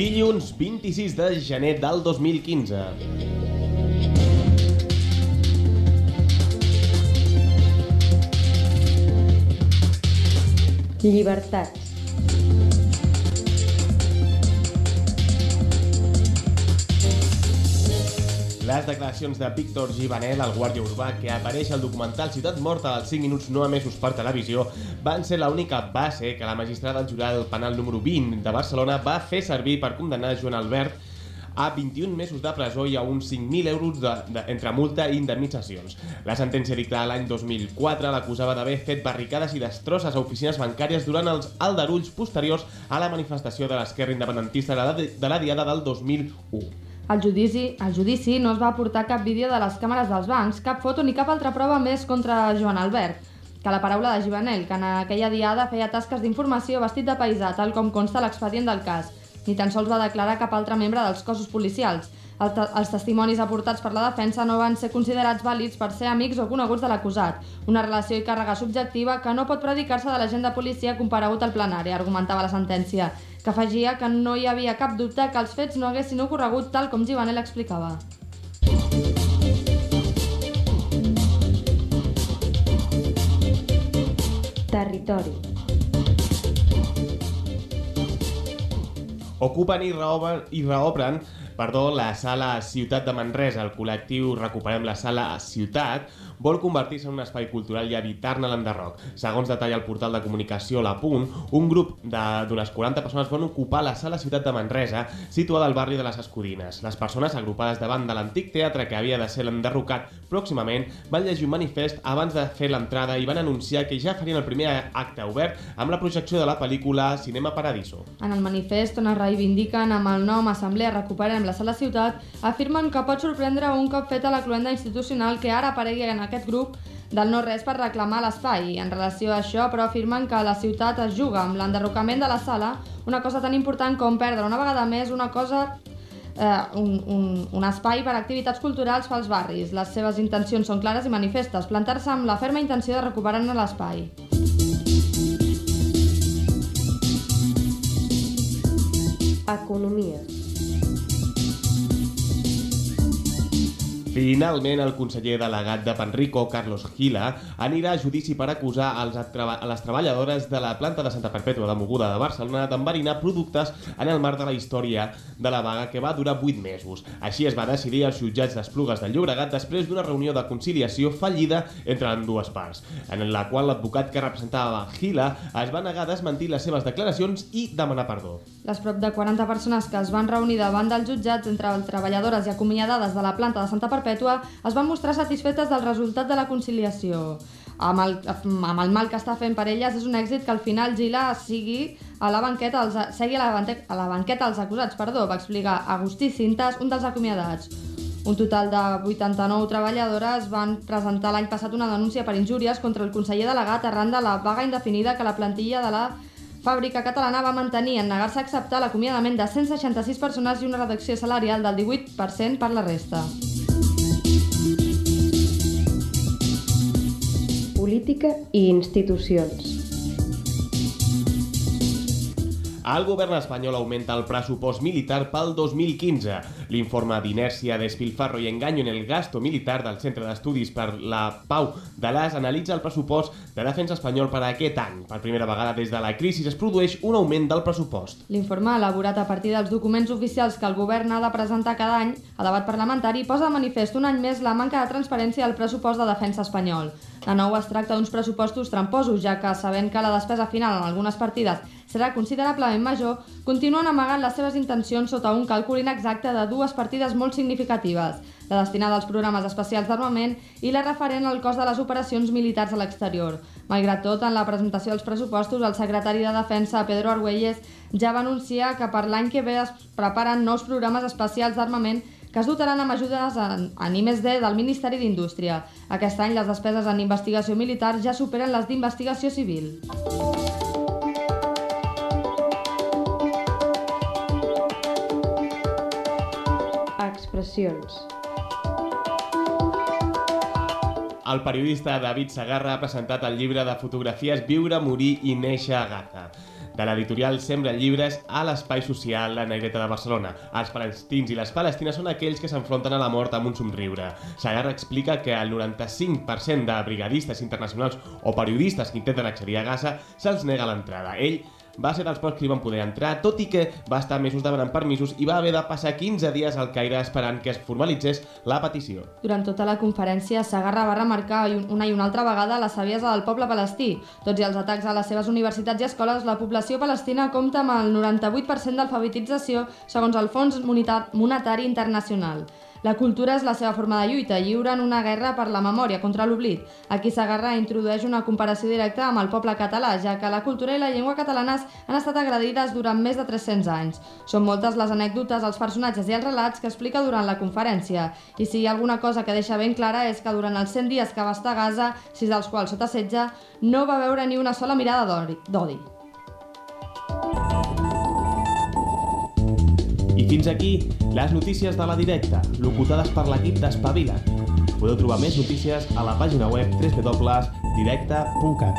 Dilluns 26 de gener del 2015. Llibertats. Les declaracions de Víctor Givanel, el guàrdia urbà, que apareix al documental Ciutat Morta dels 5 minuts no emesos per televisió, van ser l'única base que la magistrada del jurat del penal número 20 de Barcelona va fer servir per condemnar Joan Albert a 21 mesos de presó i a uns 5.000 euros de, de, entre multa i indemnitzacions. La sentència dictada l'any 2004 l'acusava d'haver fet barricades i destrosses a oficines bancàries durant els aldarulls posteriors a la manifestació de l'esquerra independentista de la, de la Diada del 2001. Al judici, al judici no es va aportar cap vídeo de les càmeres dels bancs, cap foto ni cap altra prova més contra Joan Albert, que la paraula de Givanel, que en aquella diada feia tasques d'informació vestit de paisà, tal com consta l'expedient del cas. Ni tan sols va declarar cap altre membre dels cossos policials. El els testimonis aportats per la defensa no van ser considerats vàlids per ser amics o coneguts de l'acusat, una relació i càrrega subjectiva que no pot predicar-se de l'agent de policia comparegut al plenari, argumentava la sentència, que afegia que no hi havia cap dubte que els fets no haguessin ocorregut tal com Givanel explicava. Territori. Ocupen i reobren, i reobren perdó, la sala Ciutat de Manresa. El col·lectiu Recuperem la sala Ciutat vol convertir-se en un espai cultural i evitar-ne l'enderroc. Segons detalla el portal de comunicació La Punt, un grup d'unes 40 persones van ocupar la sala Ciutat de Manresa, situada al barri de les Escudines. Les persones agrupades davant de l'antic teatre que havia de ser l'enderrocat pròximament van llegir un manifest abans de fer l'entrada i van anunciar que ja farien el primer acte obert amb la projecció de la pel·lícula Cinema Paradiso. En el manifest, on es reivindiquen amb el nom Assemblea Recuperem la Sala Ciutat, afirmen que pot sorprendre un cop feta la cluenda institucional que ara aparegui en aquest grup del no-res per reclamar l'espai. En relació a això, però, afirmen que la ciutat es juga amb l'enderrocament de la sala, una cosa tan important com perdre una vegada més una cosa eh, un, un, un espai per a activitats culturals pels barris. Les seves intencions són clares i manifestes, plantar-se amb la ferma intenció de recuperar-ne l'espai. Economia. Finalment, el conseller delegat de Panrico, Carlos Gila, anirà a judici per acusar als a les treballadores de la planta de Santa Perpètua de Moguda de Barcelona d'enverinar productes en el marc de la història de la vaga que va durar 8 mesos. Així es va decidir als jutjats d'Esplugues del Llobregat després d'una reunió de conciliació fallida entre les dues parts, en la qual l'advocat que representava Gila es va negar a desmentir les seves declaracions i demanar perdó. Les prop de 40 persones que es van reunir davant dels jutjats entre treballadores i acomiadades de la planta de Santa Perpètua Perpètua es van mostrar satisfetes del resultat de la conciliació. Amb el, amb el mal que està fent per elles és un èxit que al final Gila sigui a la banqueta els, segui a la, banqueta, a la banqueta els acusats, perdó, va explicar Agustí Cintas, un dels acomiadats. Un total de 89 treballadores van presentar l'any passat una denúncia per injúries contra el conseller delegat arran de la vaga indefinida que la plantilla de la fàbrica catalana va mantenir en negar-se a acceptar l'acomiadament de 166 persones i una reducció salarial del 18% per la resta. Política i institucions. El govern espanyol augmenta el pressupost militar pel 2015. L'informe d'inèrcia, despilfarro i enganyo en el gasto militar del Centre d'Estudis per la Pau de l'AS analitza el pressupost de defensa espanyol per a aquest any. Per primera vegada des de la crisi es produeix un augment del pressupost. L'informe, elaborat a partir dels documents oficials que el govern ha de presentar cada any a debat parlamentari, posa de manifest un any més la manca de transparència al pressupost de defensa espanyol. De nou es tracta d'uns pressupostos tramposos, ja que, sabent que la despesa final en algunes partides serà considerablement major, continuen amagant les seves intencions sota un càlcul inexacte de dues partides molt significatives, la destinada als programes especials d'armament i la referent al cost de les operacions militars a l'exterior. Malgrat tot, en la presentació dels pressupostos, el secretari de Defensa, Pedro Argüelles, ja va anunciar que per l'any que ve es preparen nous programes especials d'armament que es dotaran amb ajudes en, en I+D del Ministeri d'Indústria. Aquest any les despeses en investigació militar ja superen les d'investigació civil. Expressions. El periodista David Sagarra ha presentat el llibre de fotografies Viure, morir i néixer a Gaza. de l'editorial Sembra Llibres a l'espai social La Negreta de Barcelona. Els palestins i les palestines són aquells que s'enfronten a la mort amb un somriure. Sagarra explica que el 95% de brigadistes internacionals o periodistes que intenten accedir a Gaza se'ls nega l'entrada. Ell va ser dels pocs que hi van poder entrar, tot i que va estar mesos demanant permisos i va haver de passar 15 dies al Caire esperant que es formalitzés la petició. Durant tota la conferència, Sagarra va remarcar una i una altra vegada la saviesa del poble palestí. Tots i els atacs a les seves universitats i escoles, la població palestina compta amb el 98% d'alfabetització segons el Fons Monetari Internacional. La cultura és la seva forma de lluita, lliure en una guerra per la memòria contra l'oblit. Aquí Sagarra introdueix una comparació directa amb el poble català, ja que la cultura i la llengua catalanes han estat agredides durant més de 300 anys. Són moltes les anècdotes, els personatges i els relats que explica durant la conferència. I si hi ha alguna cosa que deixa ben clara és que durant els 100 dies que va estar a Gaza, sis dels quals sota setge, no va veure ni una sola mirada d'odi. I fins aquí les notícies de la directa, locutades per l'equip d'Espavila. Podeu trobar més notícies a la pàgina web www.directa.cat.